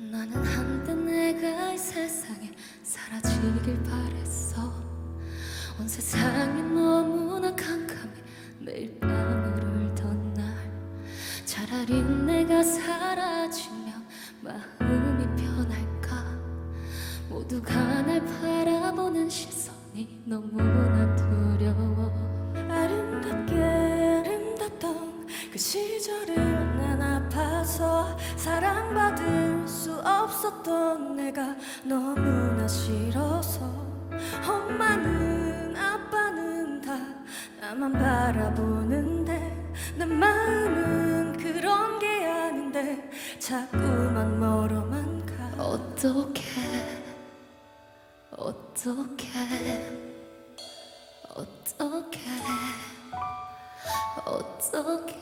나는 한때 내가 이 세상에 사라지길 바랬어. 온 세상이 너무나 캄캄해 매일 밤을 울던 날. 차라리 내가 사라지면 마음이 편할까? 모두가 날 바라보는 시선이 너무나 두려워. 아름답게 아름답던 그 시절 없었던 내가 너무나 싫어서 엄마는 아빠는 다 나만 바라보는데 내 마음은 그런 게 아닌데 자꾸만 멀어만 가. 어떻게 어떻게 어떻게 어떻게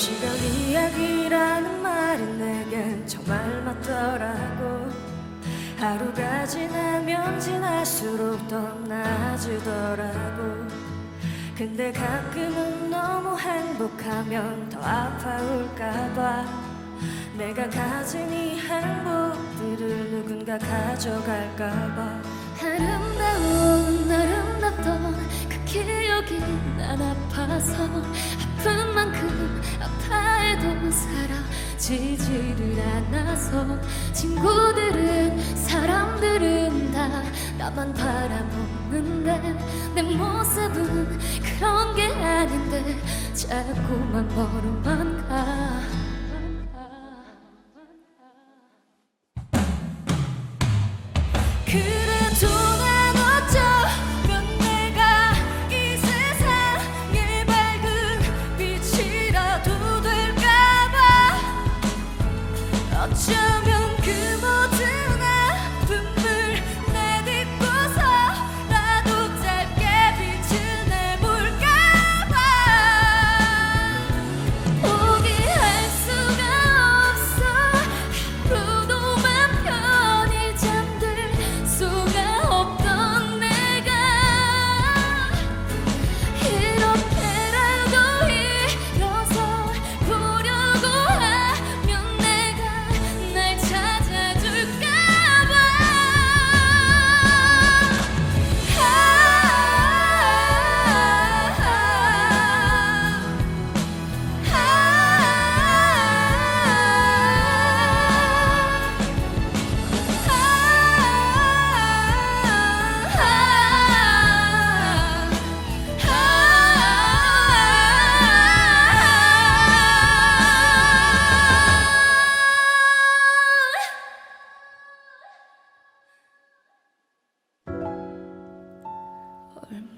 시간 이야기라는 말이 내겐 정말 맞더라고. 하루가 지나면 지날수록 더 나아지더라고. 근데 가끔은 너무 행복하면 더 아파올까봐. 내가 가진 이 행복들을 누군가 가져갈까봐. 아름다운 아름답던 그 기억이 난 아파서 아픈 만큼 아파해도 사라지지를 않아서 친구들은 사람들은 다 나만 바라보는데 내 모습은 그런 게 아닌데 자꾸만 멀어만 가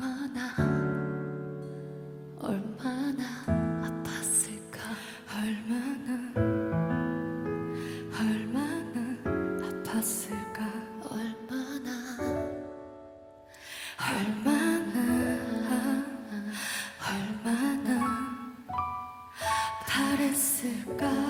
얼마나 얼마나 아팠을까? 얼마나 얼마나 아팠을까? 얼마나 얼마나 얼마나 바랬을까?